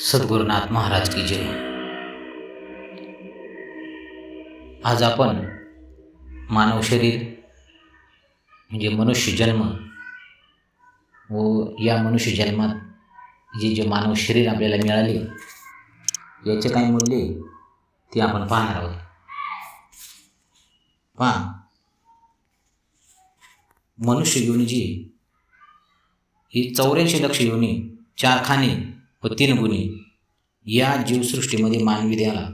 सद्गुरुनाथ महाराज की जय. आज आपण मानव शरीर म्हणजे मनुष्य जन्म व या मनुष्य जन्मात जे जे मानव शरीर आपल्याला मिळाले याचे काही मूल्य ते आपण पाहणार आहोत. पहा. मनुष्य योनी जी ही चौऱ्याऐंशी लक्ष योनी चार खाने व तीन गुणी या जीवसृष्टीमध्ये मानवी देहाला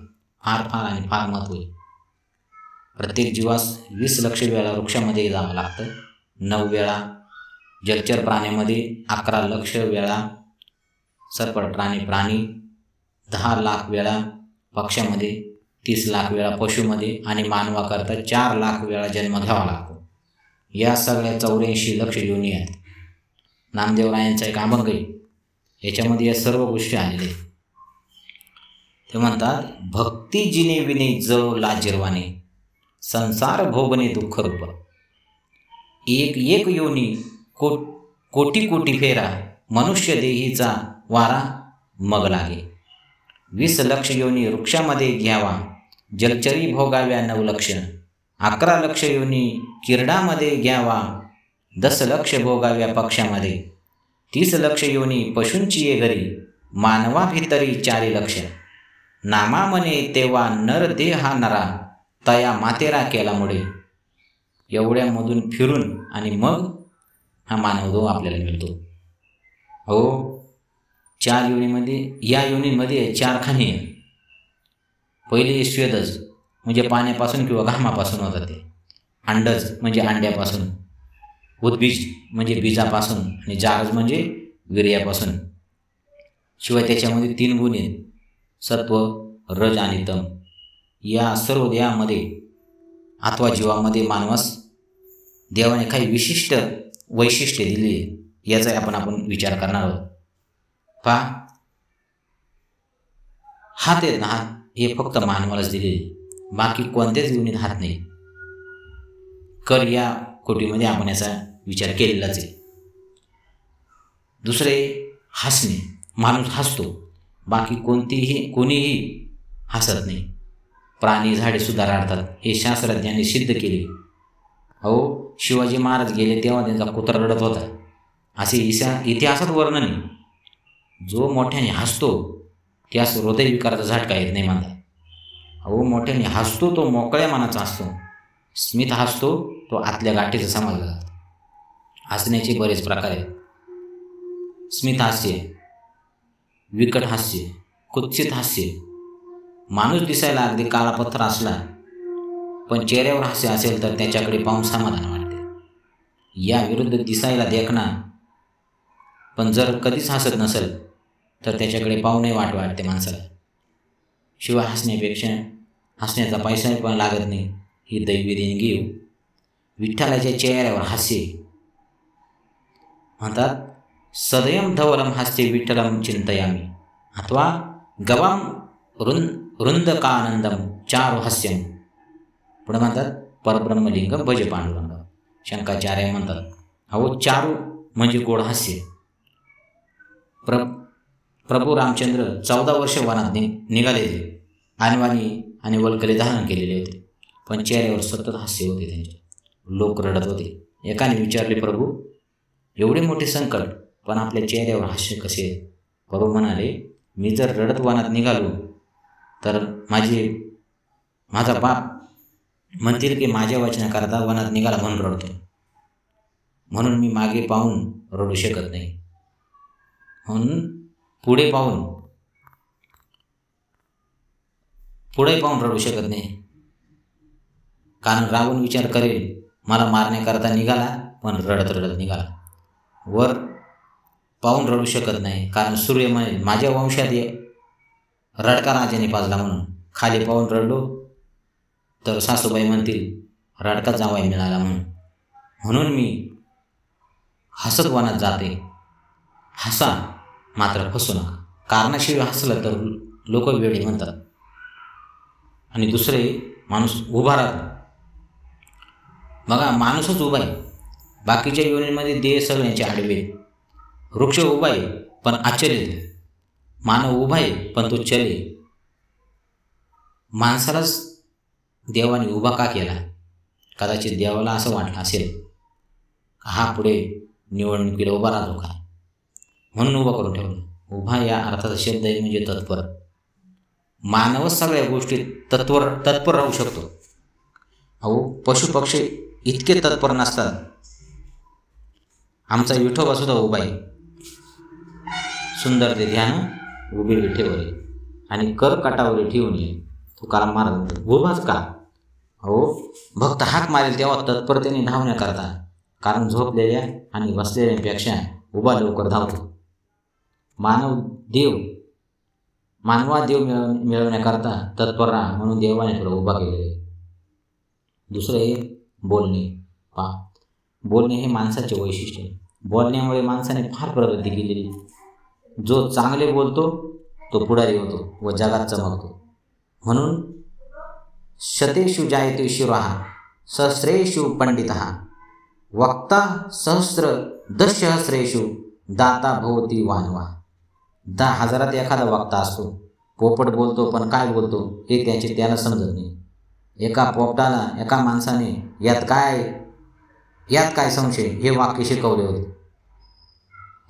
फार फार आणि फार महत्त्व आहे. प्रत्येक जीवास वीस लक्ष वेळा वृक्षामध्ये जावं लागतं. नऊ वेळा जलचर प्राण्यामध्ये अकरा लक्ष वेळा सरपट प्राणी प्राणी दहा लाख वेळा पक्ष्यामध्ये तीस लाख वेळा पशुमध्ये आणि मानवाकरता चार लाख वेळा जन्म घ्यावा लागतो. या सगळ्या चौऱ्याऐंशी लक्ष योनी आहेत नामदेवरायांचा एक अभंग आहे. याच्यामध्ये या सर्व गोष्टी आहेत. ते म्हणतात भक्ती जिने विने जव लाजिरवाने संसार भोगणे दुःख रूप. एक एक योनी को कोटी कोटी फेरा मनुष्य देहीचा वारा मग लागे. वीस लक्ष योनी वृक्षामध्ये घ्यावा जलचरी भोगाव्या नऊ लक्ष. अकरा लक्ष योनी किरडामध्ये घ्यावा दस लक्ष भोगाव्या पक्षामध्ये. तीस लक्ष योनी पशूंची ये घरी मानवा भितरी चारी लक्ष. नामा म्हणे तेव्हा नर देहा नरा तया मातेरा केल्यामुळे एवढ्यामधून फिरून आणि मग हा मानवदो आपल्याला मिळतो. हो चार योनीमध्ये या योनीमध्ये चार खाणी आहे पहिले स्वेदज म्हणजे पाण्यापासून किंवा घामापासून होतं ते. अंडज म्हणजे अंड्यापासून. उद्बीज म्हणजे बीजापासून आणि जहाज म्हणजे वीर्यापासून. शिवाय त्याच्यामध्ये तीन गुण आहेत. सत्व रज आणि तम. या सर्व देहामध्ये अथवा जीवामध्ये मानवास देवाने काही विशिष्ट वैशिष्ट्य दिली आहे याचा आपण आपण विचार करणार आहोत. पहा. हात आहेत ना हात? हे फक्त मानवालाच दिलेले बाकी कोणत्याच युनित हात नाही. कर या कोटीमध्ये आपण याचा विचार केलेलाच आहे. दुसरे हसणे. माणूस हसतो. बाकी कोणतीही कोणीही हसत नाही. प्राणी झाडे सुद्धा राडतात. हे शास्त्रज्ञांनी सिद्ध केले. अहो शिवाजी महाराज गेले तेव्हा त्यांचा कुत्रा रडत होता. असे इसा इतिहासात वर्णन आहे. जो मोठ्याने हसतो त्यास हृदयविकाराचा झटका येत नाही म्हणतात. अहो मोठ्याने हसतो तो मोकळ्या मनाचा असतो. स्मित हसतो तो आतल्या गाठीचा समजला जातो हसण्याचे बरेच प्रकार आहेत. स्मित हास्य विकट हास्य कुत्सित हास्य. माणूस दिसायला अगदी काळा पत्थर असला पण चेहऱ्यावर हास्य असेल तर त्याच्याकडे पाहून समाधान वाटते. या विरुद्ध दिसायला देखणा पण जर कधीच हसत नसेल तर त्याच्याकडे पाहूनही वाट वाटते माणसाला. शिवाय हसण्यापेक्षा हसण्याचा पैसाही पण लागत नाही. ही दैवी देणगी विठ्ठलाच्या चेहऱ्यावर हास्य. म्हणतात सदयम धवलम हास्य विठ्ठलम चिंतयामी. अथवा गवाम रुंद रुंदकानंदम चारु हास्यम. पुढे म्हणतात परब्रह्मलिंग भज पांडुरंग शंकाचार्य म्हणतात अहो चारू म्हणजे गोड हास्य. प्र प्रभू रामचंद्र चौदा वर्ष वनात नि निघालेले. आणि वल्कले धारण केलेले होते. पण चेहऱ्यावर सतत हास्य होते त्यांचे. लोक रडत होते. एकाने विचारले प्रभू एवढे मोठे संकट पण आपल्या चेहऱ्यावर हास्य कसे प्रभू म्हणाले मी जर रडत वनात निघालो तर माझे माझा बाप म्हणतील की माझ्या वचनाकरता वनात निघाला म्हणून रडतो. म्हणून मी मागे पाहून रडू शकत नाही. म्हणून पुढे पाहून पुढे पाहून रडू शकत नाही. कारण रावण विचार करेल मला मारण्याकरता निघाला पण रडत रडत निघाला. वर पाहून रडू शकत नाही कारण सूर्य म्हणेल माझ्या वंशात ये. रडका राजाने पाजला म्हणून. खाली पाहून रडलो तर सासूबाई म्हणतील रडका जावाई मिळाला म्हणून. म्हणून मी हसत वनात जाते. हसा मात्र फसू नका. कारणाशिवाय हसलं तर लोक वेळे म्हणतात. आणि दुसरे माणूस उभा राहतो. बघा माणूसच उभा आहे. बाकीच्या योनीमध्ये देह सगळ्यांचे आडवे वृक्ष उभा आहे पण आश्चर्य मानव उभा आहे पण तो चले माणसालाच देवाने उभा का केला? कदाचित देवाला असं वाटलं असेल हा पुढे निवडणुकीला उभा राहतो का? म्हणून उभा करून ठेवलं. उभा या अर्थाचा शब्द आहे म्हणजे तत्पर. मानवच सगळ्या गोष्टी तत्पर तत्पर राहू शकतो. अहो पशुपक्षी इतके तत्पर नसतात. आमचा विठोबा सुद्धा उभा आहे. सुंदर ते ध्यान उभी विठेवर आणि कर काटावर ठेवून ये. तुकाराम महाराज उभाच का? हो भक्त हाक मारेल तेव्हा तत्परतेने धावण्याकरता कारण झोपलेल्या आणि बसलेल्यापेक्षा उभा लवकर धावतो. मानव देव मानवा देव मिळव मिळवण्याकरता तत्पर राहा म्हणून देवाने तुला उभा केलेलं आहे. दुसरं हे बोलणे. पा बोलणे हे माणसाचे वैशिष्ट्य आहे. बोलण्यामुळे माणसाने फार प्रगती केलेली जो चांगले बोलतो तो पुढारी होतो व जगात चमकतो. म्हणून शतेषु जायते शिवहा सहस्रेषु पंडित वक्ता सहस्र दशहस्रेषु दाता भोवती वानवा. दहा हजारात एखादा वक्ता असतो. पोपट बोलतो पण काय बोलतो हे त्याचे त्याला समजत नाही. एका पोपटाला एका माणसाने यात काय यात काय संशय? हे वाक्य शिकवले होते.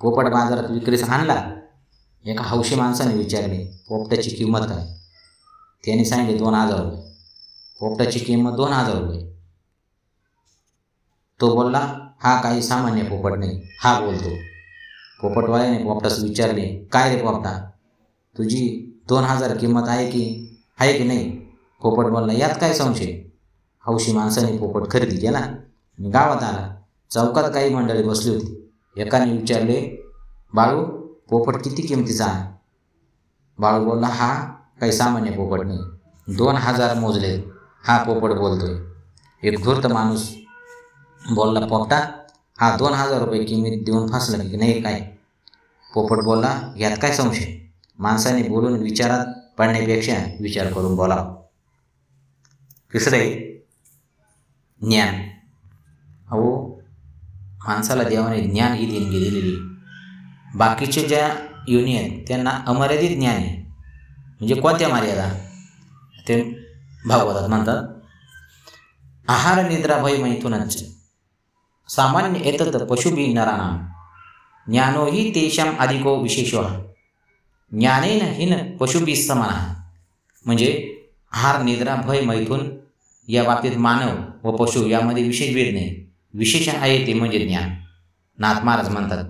पोपट बाजारात विक्रीस आणला. एका हौशी माणसाने विचारले पोपटाची किंमत काय? त्याने सांगितले दोन हजार रुपये. पोपटाची किंमत दोन हजार रुपये. तो बोलला हा काही सामान्य पोपट नाही. हा बोलतो. पोपटवाल्याने पोपटास विचारले काय रे पोपटा? तुझी दोन हजार किंमत आहे की आहे की नाही? पोपट बोलला यात काय संशय? हौशी माणसाने पोपट खरेदी केला. गावात आला. चौकात काही मंडळी बसली होती. एकाने विचारले बाळू पोपट किती किमतीचा आहे? बाळू बोलला हा काही सामान्य पोपट नाही. दोन हजार मोजले. हा पोपट बोलतोय. एक धूर्त माणूस बोलला पोपटा हा दोन हजार रुपये किंमत देऊन फासला की नाही काय? पोपट बोलला यात काय संशय? माणसाने बोलून विचारात पडण्यापेक्षा विचार करून बोलावं. तिसरे ज्ञान. अहो माणसाला देवाने ज्ञान ही देणगी दिलेली. बाकीचे ज्या योनी आहेत त्यांना अमर्यादित ज्ञान आहे. म्हणजे कोणत्या मर्यादा? ते भागवतात म्हणतात आहार निद्रा भय मैथूनच. सामान्य एतत पशुभी नराना ज्ञानो ही तेशाम अधिको विशेष. ज्ञानेन हिन पशुभी समान म्हणजे आहार निद्रा भय मैथून या बाबतीत मानव व पशु यामध्ये विशेष भेद नाही. विशेष आहे ते म्हणजे ज्ञान. नाथ महाराज म्हणतात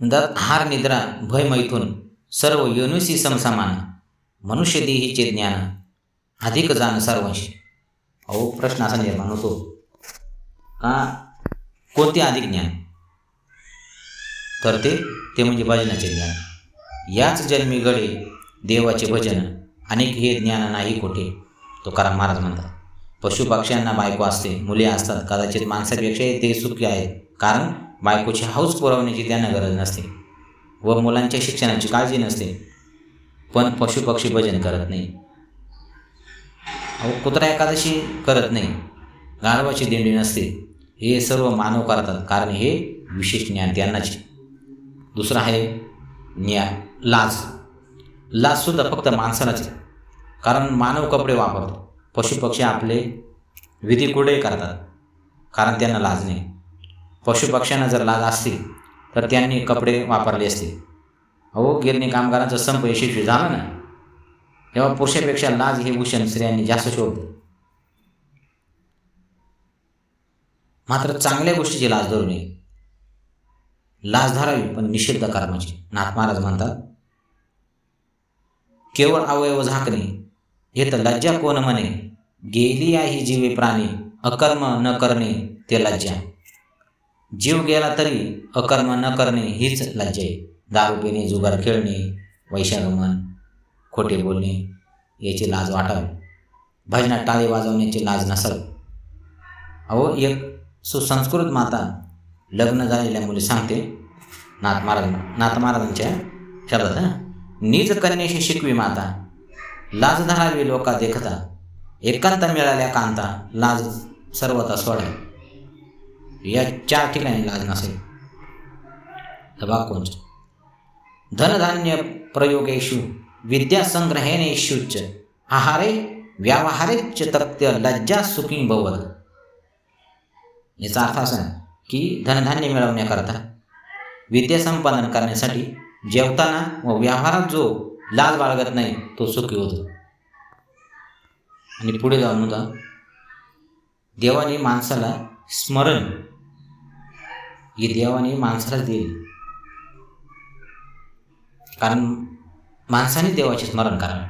म्हणतात हार निद्रा भय मैथून सर्व योनुसी समसमान. मनुष्य देहीचे ज्ञान अधिक जाण सर्वांशी. अहो प्रश्न असा निर्माण होतो का? कोणते अधिक ज्ञान? तर ते ते म्हणजे भजनाचे ज्ञान. याच जन्मी घडे देवाचे भजन अनेक हे ज्ञान नाही कोठे. तो करा महाराज म्हणतात पशुपक्ष्यांना बायको असते मुले असतात कदाचित माणसापेक्षाही ते सुखी आहेत कारण बायकोची हौस पुरवण्याची त्यांना गरज नसते व मुलांच्या शिक्षणाची काळजी नसते. पण पशुपक्षी भजन करत नाही. अहो कुत्रा एकादशी करत नाही. गाढवाची दिंडी नसते. हे सर्व मानव करतात कारण हे विशेष ज्ञान त्यांनाचे दुसरं आहे ज्ञा लाज. लाजसुद्धा फक्त माणसालाच कारण मानव कपडे वापरतो. पशुपक्षी आपले विधी कुठे करतात. कारण त्यांना लाज नाही. पशुपक्ष्यांना जर लाज असती तर त्यांनी कपडे वापरले असते. अहो गिरणी कामगारांचा संप यशस्वी झाला ना तेव्हा पुरुषापेक्षा लाज हे भूषण स्त्रियांनी जास्त शोधले मात्र चांगल्या गोष्टीची लाज धरू नये. लाज धरावी पण निषिद्ध कर्माची म्हणजे. नाथ महाराज म्हणतात केवळ अवयव झाकणे हे तर लज्जा कोण म्हणे? गेली आहे जीवे प्राणी अकर्म न करणे ते लज्जा. जीव गेला तरी अकर्म न करणे हीच लज्जा आहे. दारू पिणे जुगार खेळणे वैशागमन खोटे बोलणे याची लाज वाटावी. भजनात टाळे वाजवण्याची लाज नसावी. अहो एक सुसंस्कृत माता लग्न झालेल्या मुली सांगते नाथ महाराज नाथ महाराजांच्या शब्दात नीच नीज कन्याशी शिकवी माता लाज धरावी लोका देखता एकांत मिळाल्या कांता लाज सर्वता सोडा या चार ठिकाणी लाज नसेल. तर धनधान्य प्रयोगेषु विद्यासंग्रहेणेषुच आहारे व्यावहारेच तक्त्य लज्जा सुखी भवत. याचा अर्थ असा की धनधान्य मिळवण्याकरता विद्या संपादन करण्यासाठी जेवताना व व्यवहारात जो लाज बाळगत नाही तो सुखी होतो. आणि पुढे जाऊन होता देवाने माणसाला स्मरण ही देवाने माणसाला दिले. कारण माणसाने देवाचे स्मरण करावे.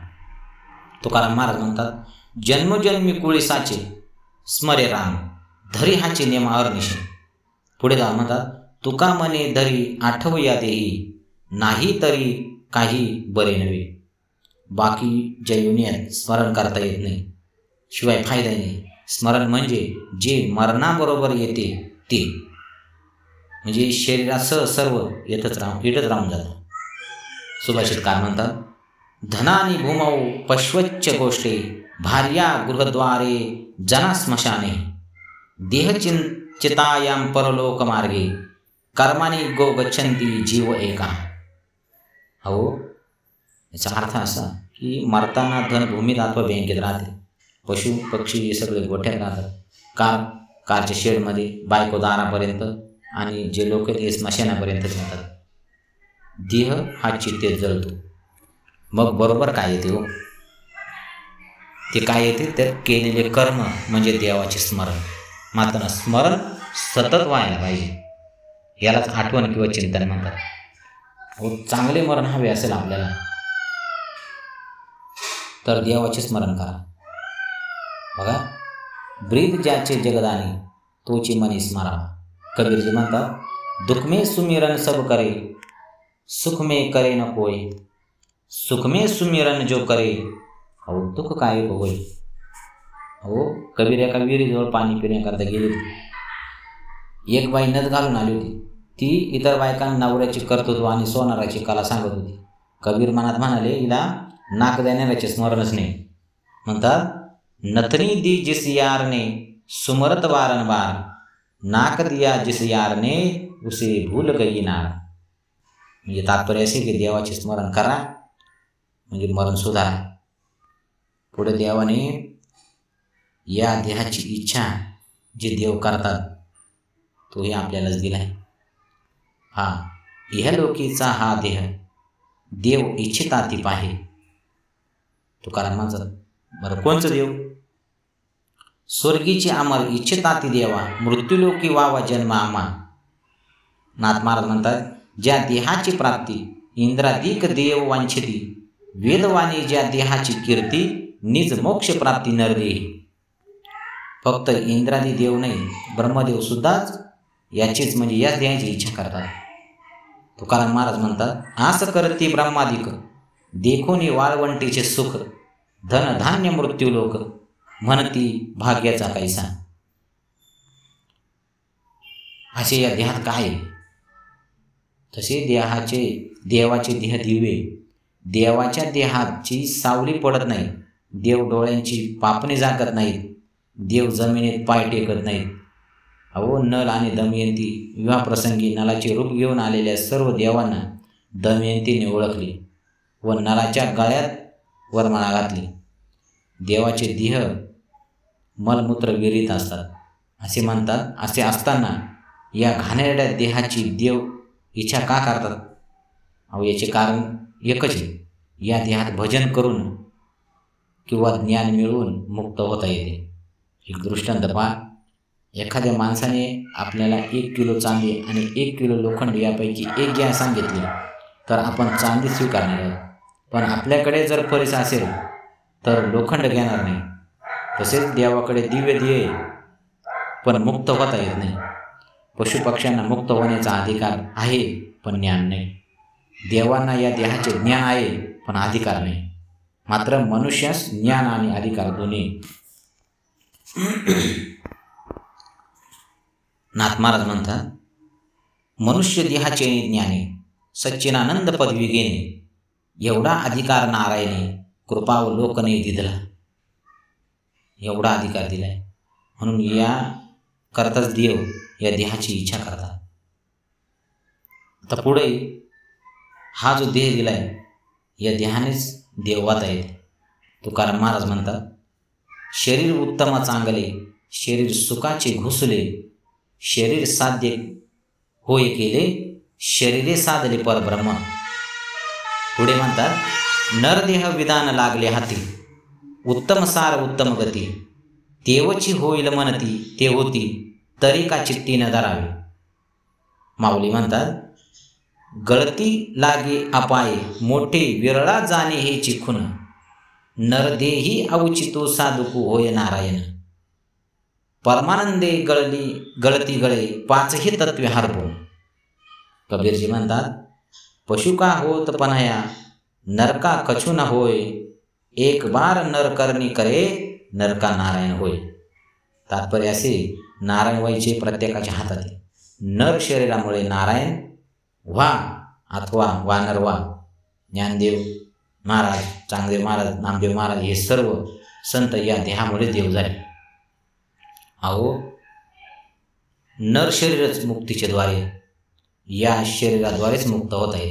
तुकाराम महाराज म्हणतात जन्मजन्मी कुळी साचे स्मरे राम धरी हाचे नेमावर निशे पुढे जाऊन म्हणतात तुका मने धरी आठवया देही नाही तरी काही बरे नव्हे. बाकी जयुनियात स्मरण करता येत नाही. शिवाय फायदा नाही. स्मरण म्हणजे जे मरणाबरोबर येते ते. म्हणजे शरीरासह सर्व येतच राहून येतच राहून जातं. सुभाषित काय म्हणतात? धनानी भूमौ पश्वच्च गोष्टे भार्या गृहद्वारे जना स्मशाने. देहचिंचितायां परलोक मार्गे कर्माने गो गच्छन्ती जीव एका. हो? याचा अर्थ असा की मरताना धन भूमीत अथवा बँकेत राहते. पशु पक्षी हे सगळे गोठ्यात राहतात. कार कारच्या शेडमध्ये बायको दारापर्यंत आणि जे लोक ते स्मशानापर्यंत जातात. देह हा चित्तेत जळतो. मग बरोबर काय येते हो? ते काय येते? तर केलेले कर्म म्हणजे देवाचे स्मरण. मात्र स्मरण सतत व्हायला पाहिजे. यालाच आठवण किंवा चिंतन म्हणतात. व चांगले मरण हवे असेल आपल्याला तर देवाचे स्मरण करा. बघा ब्रीद ज्याचे जगदाने तोची मनी स्मरा. कबीरजी म्हणतात दुःखमे सुमिरन सब करे सुखमे करे न कोय सुख सुमिरन जो करे अहो दुःख काय होय हो कबीर एका विहिरीजवळ पाणी पिण्याकरता गेली होती. एक बाई नद घालून आली होती. ती इतर बायकांना नवऱ्याची कर्तृत्व आणि सोनाराची कला सांगत होती. कबीर मनात म्हणाले हिला नाक देणाऱ्याचे स्मरणच नाही. म्हणतात नथनी दी जिस यारने सुमरत वारंवार नाक दिया जिस यारने उसे भूल गई नार. म्हणजे तात्पर्य असे की देवाचे स्मरण करा म्हणजे मरण सुधारा. पुढे देवाने या देहाची इच्छा जे देव करतात तोही आपल्यालाच दिला आहे. हा इहलोकीचा हा देह देव इच्छिता ती पाहे तुकारामाचं बरं कोणचं देव? स्वर्गीची अमर इच्छिता ती देवा मृत्यूलोकी वावा जन्म आमा नाथ महाराज म्हणतात ज्या देहाची प्राप्ती इंद्राधिक देव वांछिती वेदवाणी ज्या देहाची कीर्ती निज मोक्ष प्राप्ती नरदेही. फक्त इंद्रादी देव नाही ब्रह्मदेव सुद्धाच याचीच म्हणजे याच देहाची इच्छा करतात. तुकाराम महाराज म्हणतात आस करते ब्रह्मादिक देखोनी वाळवंटीचे सुख धन धान्य मृत्यू लोक म्हणती भाग्याचा पैसा असे या देहात काय? तसे देहाचे देवाचे देह दिवे. देवाच्या देहाची सावली पडत नाही. देव डोळ्यांची पापणी जागत नाहीत. देव जमिनीत पाय टेकत नाहीत. अहो नल आणि दमयंती विवाहप्रसंगी नलाचे रूप घेऊन आलेल्या सर्व देवांना दमयंतीने ओळखली व नलाच्या गळ्यात वरमाळा घातली. देवाचे देह मलमूत्र विरीत असतात. असे म्हणतात असे असताना या घाणेरड्या देहाची देव इच्छा का करतात? अहो याचे कारण एकच आहे. या देहात भजन करून किंवा ज्ञान मिळवून मुक्त होता येते. एक दृष्टांत पहा. एखाद्या माणसाने आपल्याला एक किलो चांदी आणि एक किलो लोखंड यापैकी एक घ्या सांगितले तर आपण चांदी स्वीकारणार आहोत. पण आपल्याकडे जर परिस असेल तर लोखंड घेणार नाही. तसेच देवाकडे दिव्य दिये पण मुक्त होता येत नाही. पशुपक्ष्यांना मुक्त होण्याचा अधिकार आहे पण ज्ञान नाही. देवांना या देहाचे ज्ञान आहे पण अधिकार नाही. मात्र मनुष्यास ज्ञान आणि अधिकार दोन्ही. नाथ महाराज म्हणतात मनुष्य देहाचे ज्ञाने सच्चिनानंद पदवी घेणे एवढा अधिकार नारायणे कृपावलोकने दिला. एवढा अधिकार दिलाय. म्हणून या करताच देव या देहाची इच्छा करतात. आता पुढे हा जो देह दिलाय या देहानेच देवात आहे. तुकाराम महाराज म्हणतात शरीर उत्तम चांगले शरीर सुखाचे घुसले शरीर साध्य होय केले शरीरे साधले परब्रह्म. पुढे म्हणतात नरदेह विधान लागले हाती उत्तम सार उत्तम गती. तेवची होईल म्हणती ते होती तरी का चिठ्ठी न माऊली म्हणतात गळती लागे अपाये मोठे विरळा जाणे हे चिखून. नरदेही अवचितो साधुकू होय नारायण. परमानंदे गळली गळती गळे पाचही तत्वे हरपून कबीरजी म्हणतात पशु का होत पनया नरका कछु न होय. एक बार नरकर्णी करे नरका नारायण होय. तात्पर्य असे नारायण व्हायचे प्रत्येकाच्या हातात नर शरीरामुळे नारायण व्हा अथवा वानर वा ज्ञानदेव महाराज चांगदेव महाराज नामदेव महाराज हे सर्व संत या देहामुळे देव झाले. अहो नर शरीरच मुक्तीचे द्वारे या शरीराद्वारेच मुक्त होत आहे.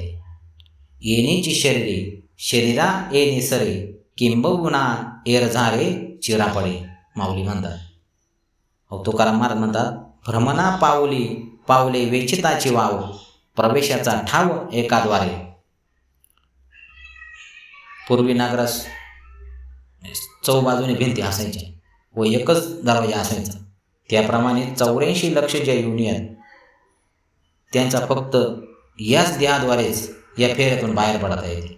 येणेची शरीरे शरीरा येणे सरे किंबहुना एर झारे चिरा पडे माऊली म्हणतात. अहो तुकाराम महाराज म्हणतात भ्रमणा पावली पावले वेचिताची वाव प्रवेशाचा ठाव एकाद्वारे. पूर्वी नागरास चौबाजूने भिंती असायच्या व एकच दरवाजा असायचा. त्याप्रमाणे चौऱ्याऐंशी लक्ष ज्या युनियन आहेत त्यांचा फक्त याच देहाद्वारेच या फेऱ्यातून बाहेर पडता येते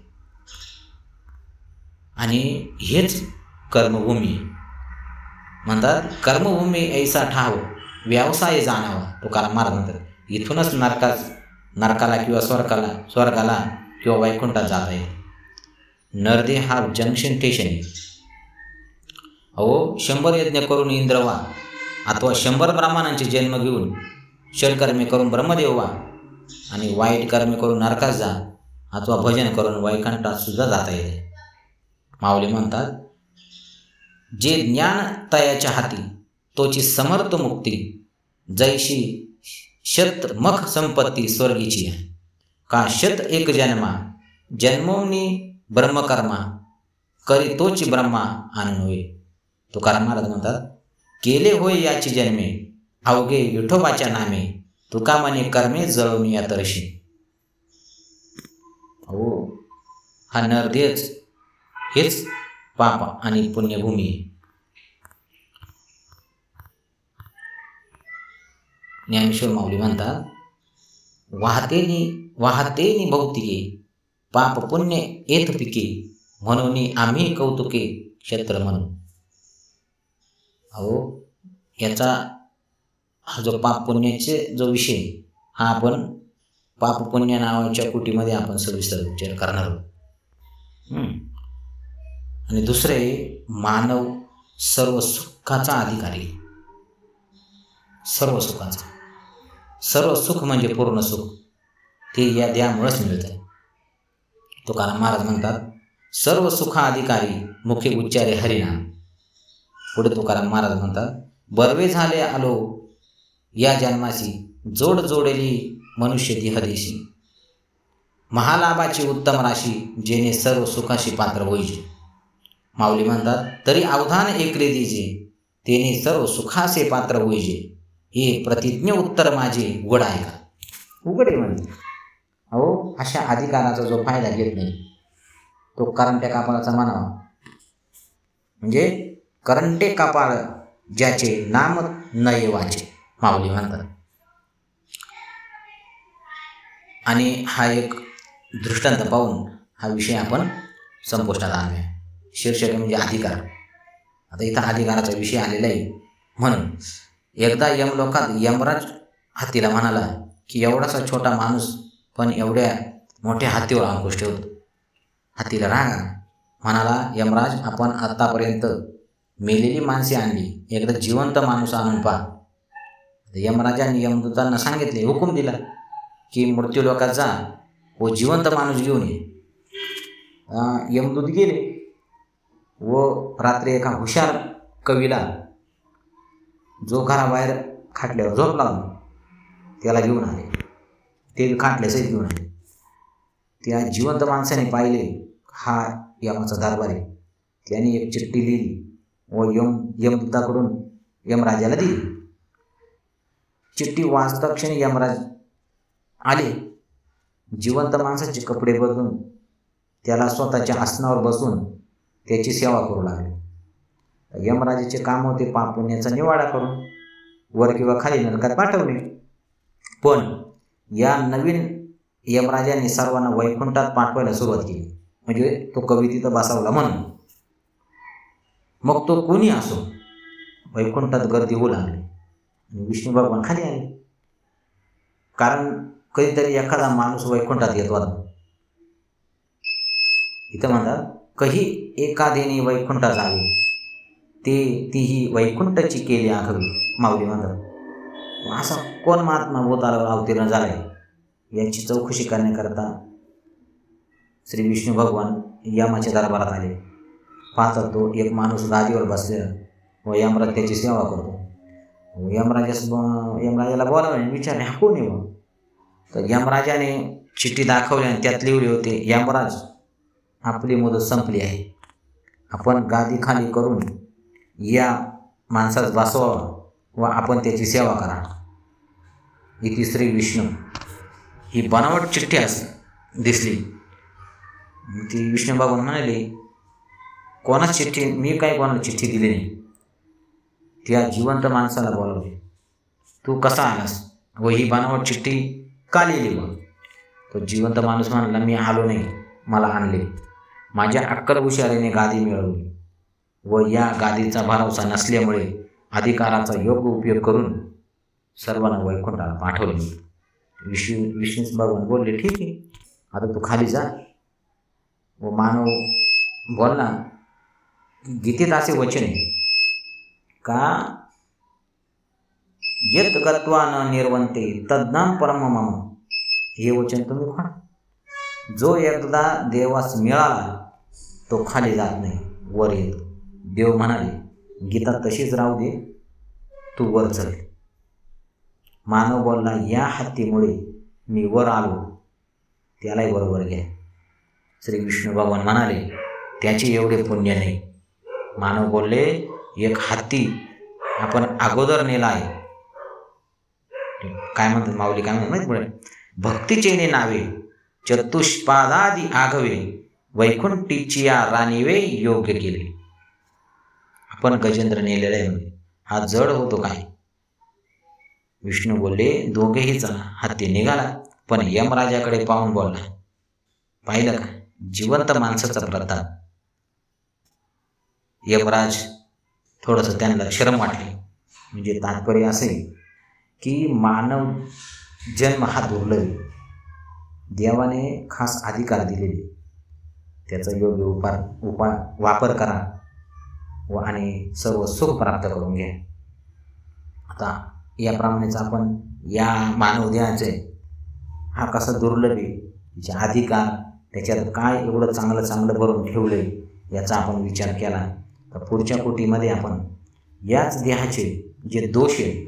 आणि हेच कर्मभूमी. म्हणतात कर्मभूमी ऐसा ठाव व्यवसाय जाणावा तुकाराम महाराज इथूनच नरका नरकाला किंवा स्वर्गाला स्वर्गाला किंवा वैकुंठात जाता येते नरदे हा जंक्शन स्टेशन आहे. अहो शंभर यज्ञ करून इंद्र व्हा अथवा शंभर ब्राह्मणांचे जन्म घेऊन षडकर्मे करून ब्रह्मदेव व्हा. आणि वाईट कर्मे करून नरकास जा. अथवा भजन करून वैकुंठात सुद्धा जाता येते माऊली म्हणतात जे ज्ञान तयाच्या हाती तोची समर्थ मुक्ती जैशी शत मख संपत्ती स्वर्गीची आहे. का शत एक जन्मा जन्मोनी ब्रह्मकर्मा करी तोची ब्रह्मा आनंद तुकाराम महाराज म्हणतात केले होय याची जन्मे अवघे विठोबाच्या नामे तुका म्हणे कर्मे जळवून या तरशी हो हा नरदेच हेच पाप आणि पुण्यभूमी ज्ञानेश्वर माऊली म्हणतात वाहतेनी वाहतेनी भौतिके पाप पुण्य येत पिके म्हणून आम्ही कौतुके क्षेत्र म्हणून. अहो याचा हा जो पाप पुण्याचे जो विषय हा आपण पाप पुण्य नावाच्या कुटीमध्ये आपण सविस्तर विचार करणार आहोत. आणि दुसरे मानव सर्व सुखाचा अधिकारी सर्व सुखाचा. सर्व सुख म्हणजे पूर्ण सुख. ते या द्यामुळंच मिळत आहे. तुकाराम महाराज म्हणतात सर्व सुखाधिकारी मुखे उच्चारे हरिनाम. पुढे तुकाराम महाराज म्हणतात बर्वे झाले आलो या जन्माशी जोड जोडेली मनुष्य देहदेशी महालाभाची उत्तम राशी जेणे सर्व सुखाशी पात्र होईल. माऊली म्हणतात तरी अवधान एकले दिजे तेने सर्व सुखासे पात्र होईजे. हे प्रतिज्ञ उत्तर माझे उघड आहे का? उघडे म्हणजे अहो अशा अधिकाराचा जो फायदा घेत नाही तो करंट्या कापणाचा मानावा म्हणजे करंटे कापाळ ज्याचे नाम नये वाचे माऊली म्हणतात. आणि हा एक दृष्टांत पाहून हा विषय आपण संपुष्टात आणूया. शीर्षक म्हणजे अधिकार. आता इथं अधिकाराचा विषय आलेला आहे. म्हणून एकदा यमलोकात यमराज हत्तीला म्हणाला की एवढासा छोटा माणूस पण एवढ्या मोठ्या हत्तीवर अंकुश ठेवतो. हत्तीला रागा म्हणाला यमराज आपण आत्तापर्यंत मेलेली माणसे आणली. एकदा जिवंत माणूस आणून पहा. यमराजांनी यमदूतांना सांगितले हुकूम दिला की मृत्यू लोकात जा व जिवंत माणूस घेऊन ये. यमदूत गेले व रात्री एका हुशार कवीला जो घराबाहेर खाटल्यावर झोप लावून त्याला घेऊन आले. ते खाटल्यासहित घेऊन आले. त्या जिवंत माणसाने पाहिले हा यमाचा दरबार आहे. त्याने एक चिठ्ठी लिहिली. व यम यमदूताकडून यमराजाला दिली. चिठ्ठी वाचता क्षणी यमराज आले. जिवंत माणसाचे कपडे बदलून त्याला स्वतःच्या आसनावर बसून त्याची सेवा करू लागले. यमराजाचे काम होते पाप पुण्याचा निवाडा करून वर किंवा खाली नरकात पाठवणे. पण या नवीन यमराजाने सर्वांना वैकुंठात पाठवायला सुरुवात केली. म्हणजे तो कवी तिथं बसावला म्हणून. मग तो कोणी असो? वैकुंठात गर्दी होऊ लागली. आणि विष्णू भगवान खाली आले. कारण कधीतरी एखादा माणूस वैकुंठात येतो आता. इथं म्हणतात कही एखादेने वैकुंठात आले ते तीही वैकुंठची केली आखवी माऊली म्हणतात असा कोण महात्मा भूताला अवतीर्ण झालाय? याची चौकशी करण्याकरता श्री विष्णू भगवान यमाच्या दरबारात आले. पाहतात तो एक माणूस गादीवर बसलेला व यमराज त्याची सेवा करतो. यमराजास यमराजाला बोलावले विचारले हा कोण येऊ तर यमराजाने चिठ्ठी दाखवली आणि त्यात लिहिली होते यमराज आपली मुदत संपली आहे. आपण गादी खाली करून या माणसास बसवावा व आपण त्याची सेवा करा. इति श्री विष्णू. ही बनावट चिठ्ठी अस दिसली. ती विष्णू बाबा म्हणाली कोणाच चिठ्ठी मी काही कोणाला चिठ्ठी दिली नाही? त्या जिवंत माणसाला बोलावले तू कसा आलास? व ही बनावट चिठ्ठी का लिहिली मग? तो जिवंत माणूस म्हणाला मी आलो नाही. मला आणले. माझ्या अक्कल हुशारीने गादी मिळवली. व या गादीचा भरावसा नसल्यामुळे अधिकाराचा योग्य उपयोग करून सर्वांना वैकुंठाला पाठवले. विष्णू विष्णू भगवान बोलले ठीक आहे. आता तू खाली जा. व मानव बोलला गीतेत असे वचन आहे. का? यत गत्वा न निर्वंते तद्नाम परम मम. हे वचन तुम्ही खा. जो एकदा देवास मिळाला तो खाली जात नाही वर येतो. देव म्हणाले गीता तशीच राहू दे तू वर चल. मानव बोलला या हत्तीमुळे मी वर आलो. त्यालाही बरोबर घ्या. श्री विष्णू भगवान म्हणाले त्याचे एवढे पुण्य नाही. मानव बोलले एक हत्ती आपण अगोदर नेला आहे. काय म्हणतात माऊली काय म्हणतात माहिती पडेल भक्तीचेने नावे चतुष्पादादी आघवे वैकुंठीची या राणीवे योग्य केले. आपण गजेंद्र नेलेला आहे हा जड होतो काय? विष्णू बोलले दोघेही चला हत्ती निघाला पण यमराजाकडे पाहून बोलला. पाहिलं का? जिवंत माणसाचा प्रताप. यमराज थोडंसं त्यांना शरम वाटले. म्हणजे तात्पर्य असे की मानव जन्म हा दुर्लभ देवाने खास अधिकार दिलेले त्याचा योग्य उपार उपा वापर करा व आणि सर्व सुख प्राप्त करून घ्या. आता याप्रमाणेच आपण या मानव देहाचे हा कसा दुर्लभ आहे त्याचे अधिकार त्याच्यात काय एवढं चांगलं चांगलं भरून ठेवलं आहे याचा आपण विचार केला. तर पुढच्या कोटीमध्ये आपण याच देहाचे जे दोष आहे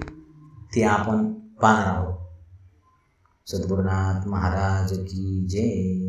ते आपण पाहणार आहोत. सद्गुरुनाथ महाराज की जय.